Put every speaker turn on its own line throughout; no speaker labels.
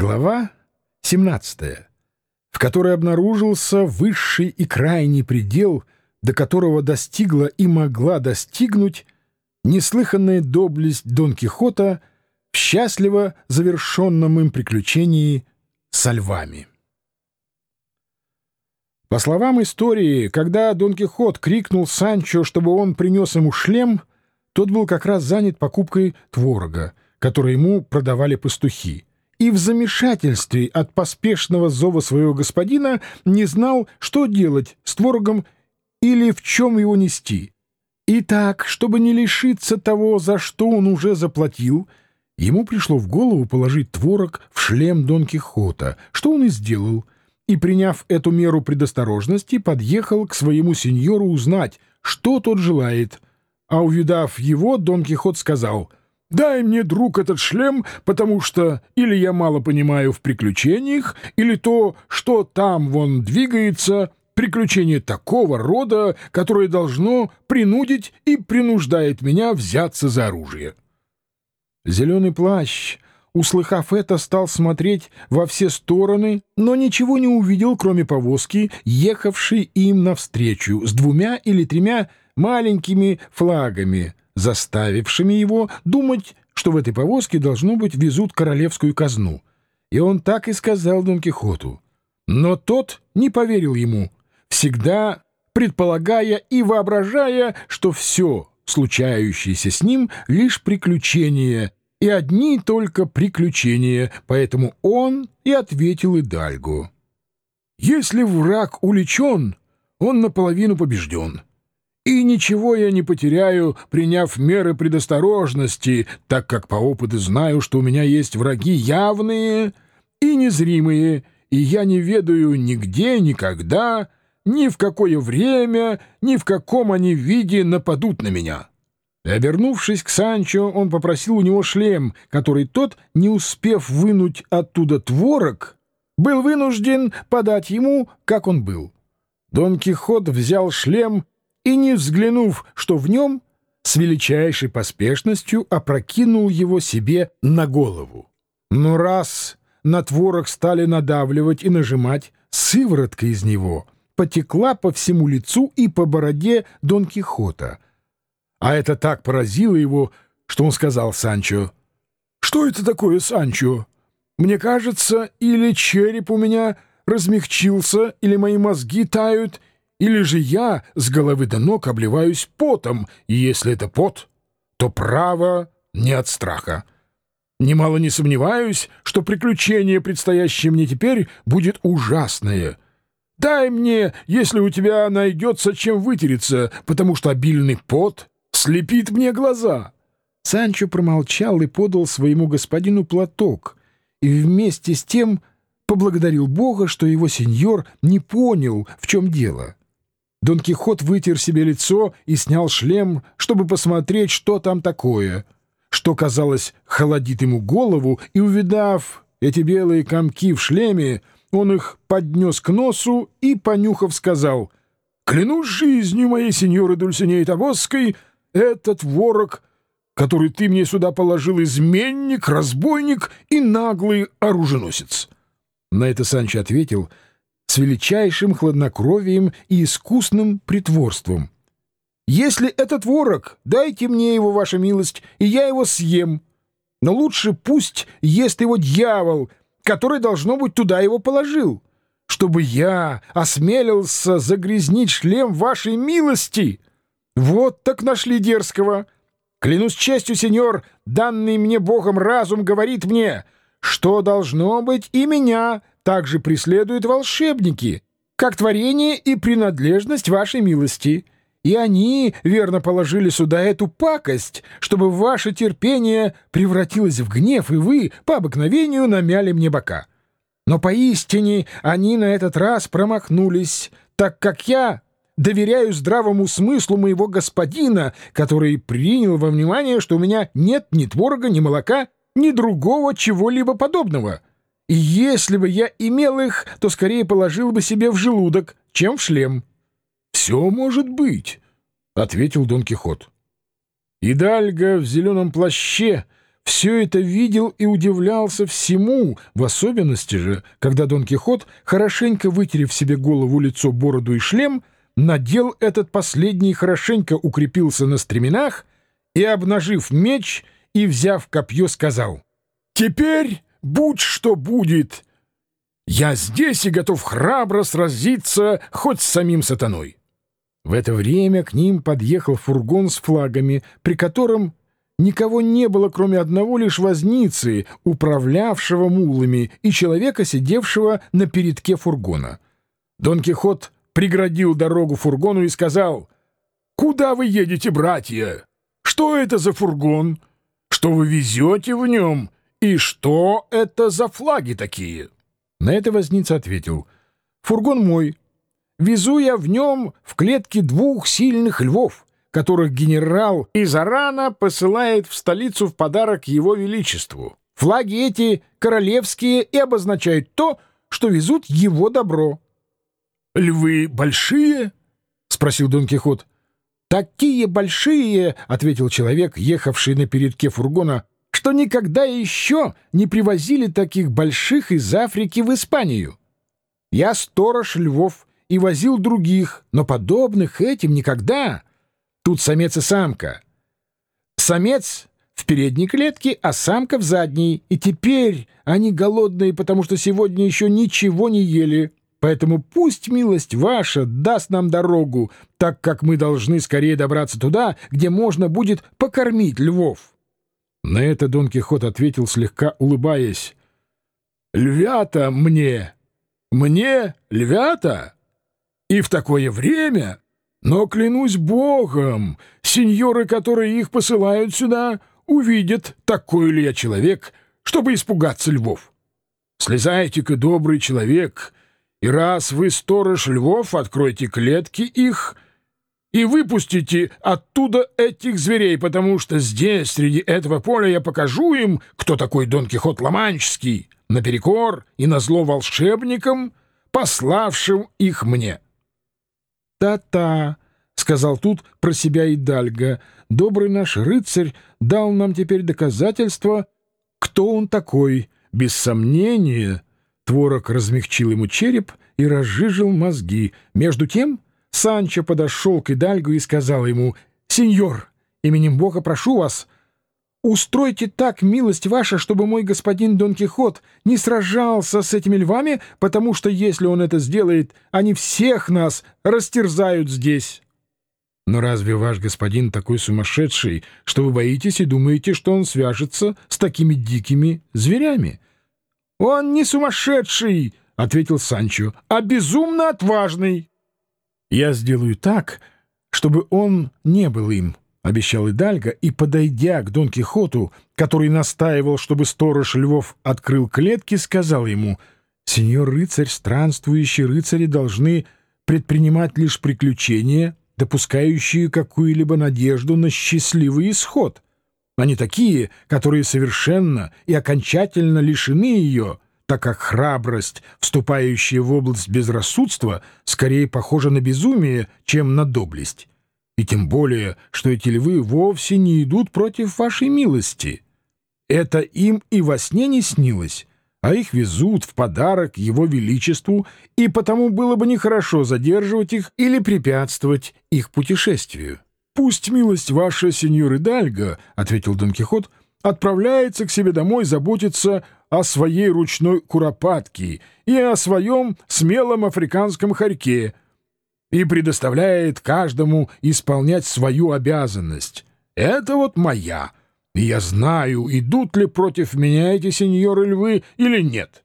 Глава 17, в которой обнаружился высший и крайний предел, до которого достигла и могла достигнуть неслыханная доблесть Дон Кихота в счастливо завершенном им приключении со львами. По словам истории, когда Дон Кихот крикнул Санчо, чтобы он принес ему шлем, тот был как раз занят покупкой творога, который ему продавали пастухи, и в замешательстве от поспешного зова своего господина не знал, что делать с творогом или в чем его нести. И так, чтобы не лишиться того, за что он уже заплатил, ему пришло в голову положить творог в шлем Дон Кихота, что он и сделал — и, приняв эту меру предосторожности, подъехал к своему сеньору узнать, что тот желает. А увидав его, Дон Кихот сказал, «Дай мне, друг, этот шлем, потому что или я мало понимаю в приключениях, или то, что там вон двигается, приключение такого рода, которое должно принудить и принуждает меня взяться за оружие». Зеленый плащ услыхав это, стал смотреть во все стороны, но ничего не увидел, кроме повозки, ехавшей им навстречу с двумя или тремя маленькими флагами, заставившими его думать, что в этой повозке, должно быть, везут королевскую казну. И он так и сказал Дон Кихоту. Но тот не поверил ему, всегда предполагая и воображая, что все, случающееся с ним, лишь приключение — и одни только приключения, поэтому он и ответил Идальгу. «Если враг уличен, он наполовину побежден. И ничего я не потеряю, приняв меры предосторожности, так как по опыту знаю, что у меня есть враги явные и незримые, и я не ведаю нигде, никогда, ни в какое время, ни в каком они виде нападут на меня». Обернувшись к Санчо, он попросил у него шлем, который тот, не успев вынуть оттуда творог, был вынужден подать ему, как он был. Дон Кихот взял шлем и, не взглянув, что в нем, с величайшей поспешностью опрокинул его себе на голову. Но раз на творог стали надавливать и нажимать, сыворотка из него потекла по всему лицу и по бороде Дон Кихота — а это так поразило его, что он сказал Санчо, «Что это такое, Санчо? Мне кажется, или череп у меня размягчился, или мои мозги тают, или же я с головы до ног обливаюсь потом, и если это пот, то право не от страха. Немало не сомневаюсь, что приключение, предстоящее мне теперь, будет ужасное». Дай мне, если у тебя найдется чем вытереться, потому что обильный пот слепит мне глаза!» Санчо промолчал и подал своему господину платок, и вместе с тем поблагодарил Бога, что его сеньор не понял, в чем дело. Дон Кихот вытер себе лицо и снял шлем, чтобы посмотреть, что там такое, что, казалось, холодит ему голову, и, увидав эти белые комки в шлеме, он их поднес к носу и, понюхав, сказал, «Клянусь жизнью моей сеньоры Дульсинеи Тавосской, — этот ворог, который ты мне сюда положил, изменник, разбойник и наглый оруженосец. На это Санчо ответил с величайшим хладнокровием и искусным притворством. «Если этот ворог, дайте мне его, ваша милость, и я его съем. Но лучше пусть ест его дьявол, который, должно быть, туда его положил, чтобы я осмелился загрязнить шлем вашей милости». «Вот так нашли дерзкого! Клянусь честью, сеньор, данный мне Богом разум говорит мне, что должно быть и меня также преследуют волшебники, как творение и принадлежность вашей милости». И они верно положили сюда эту пакость, чтобы ваше терпение превратилось в гнев, и вы по обыкновению намяли мне бока. Но поистине они на этот раз промахнулись, так как я доверяю здравому смыслу моего господина, который принял во внимание, что у меня нет ни творога, ни молока, ни другого чего-либо подобного. Если бы я имел их, то скорее положил бы себе в желудок, чем в шлем. — Все может быть, — ответил Дон Кихот. Идальга в зеленом плаще все это видел и удивлялся всему, в особенности же, когда Дон Кихот, хорошенько вытерев себе голову, лицо, бороду и шлем, надел этот последний, хорошенько укрепился на стременах и, обнажив меч и взяв копье, сказал «Теперь будь что будет, я здесь и готов храбро сразиться хоть с самим сатаной». В это время к ним подъехал фургон с флагами, при котором никого не было, кроме одного лишь возницы, управлявшего мулами, и человека, сидевшего на передке фургона. Дон Кихот преградил дорогу фургону и сказал, «Куда вы едете, братья? Что это за фургон? Что вы везете в нем? И что это за флаги такие?» На это возница ответил, «Фургон мой, Везу я в нем в клетке двух сильных львов, которых генерал Изарана посылает в столицу в подарок его величеству. Флаги эти королевские и обозначают то, что везут его добро. — Львы большие? — спросил Дон Кихот. — Такие большие, — ответил человек, ехавший на передке фургона, — что никогда еще не привозили таких больших из Африки в Испанию. Я сторож львов, и возил других, но подобных этим никогда. Тут самец и самка. Самец в передней клетке, а самка в задней. И теперь они голодные, потому что сегодня еще ничего не ели. Поэтому пусть милость ваша даст нам дорогу, так как мы должны скорее добраться туда, где можно будет покормить львов. На это Дон Кихот ответил, слегка улыбаясь. «Львята мне! Мне львята!» И в такое время... Но, клянусь богом, сеньоры, которые их посылают сюда, увидят, такой ли я человек, чтобы испугаться львов. Слезайте-ка, добрый человек, и раз вы сторож львов, откройте клетки их и выпустите оттуда этих зверей, потому что здесь, среди этого поля, я покажу им, кто такой Дон Кихот Ломанческий, наперекор и назло волшебникам, пославшим их мне». «Та-та», — сказал тут про себя и Дальга, — «добрый наш рыцарь дал нам теперь доказательство, кто он такой. Без сомнения». Творог размягчил ему череп и разжижил мозги. Между тем Санчо подошел к Идальгу и сказал ему, «Сеньор, именем Бога прошу вас, — Устройте так, милость ваша, чтобы мой господин Дон Кихот не сражался с этими львами, потому что, если он это сделает, они всех нас растерзают здесь. Но разве ваш господин такой сумасшедший, что вы боитесь и думаете, что он свяжется с такими дикими зверями? — Он не сумасшедший, — ответил Санчо, — а безумно отважный. — Я сделаю так, чтобы он не был им. —— обещал Идальго, и, подойдя к Дон Кихоту, который настаивал, чтобы сторож Львов открыл клетки, сказал ему, «Сеньор рыцарь, странствующие рыцари должны предпринимать лишь приключения, допускающие какую-либо надежду на счастливый исход. Они такие, которые совершенно и окончательно лишены ее» так как храбрость, вступающая в область безрассудства, скорее похожа на безумие, чем на доблесть. И тем более, что эти львы вовсе не идут против вашей милости. Это им и во сне не снилось, а их везут в подарок его величеству, и потому было бы нехорошо задерживать их или препятствовать их путешествию. «Пусть милость ваша, сеньор Идальго, — ответил Дон Кихот, — отправляется к себе домой заботиться о своей ручной куропатке и о своем смелом африканском хорьке, и предоставляет каждому исполнять свою обязанность. Это вот моя, и я знаю, идут ли против меня эти сеньоры-львы или нет.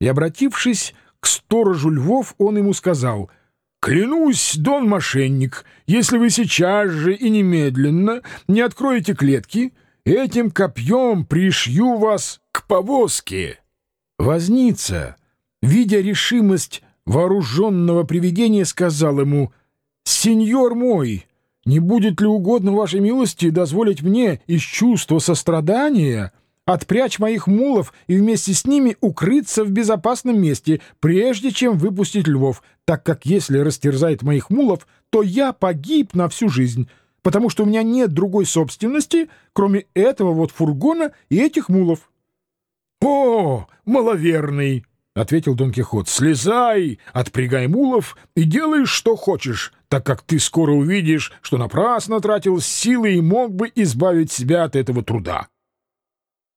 И, обратившись к сторожу львов, он ему сказал, «Клянусь, дон мошенник, если вы сейчас же и немедленно не откроете клетки, этим копьем пришью вас к повозке». Возница, видя решимость вооруженного привидения сказал ему, «Сеньор мой, не будет ли угодно вашей милости дозволить мне из чувства сострадания отпрячь моих мулов и вместе с ними укрыться в безопасном месте, прежде чем выпустить львов, так как если растерзает моих мулов, то я погиб на всю жизнь. Потому что у меня нет другой собственности, кроме этого вот фургона и этих мулов. — О, маловерный! — ответил Дон Кихот. — Слезай, отпрягай мулов и делай, что хочешь, так как ты скоро увидишь, что напрасно тратил силы и мог бы избавить себя от этого труда.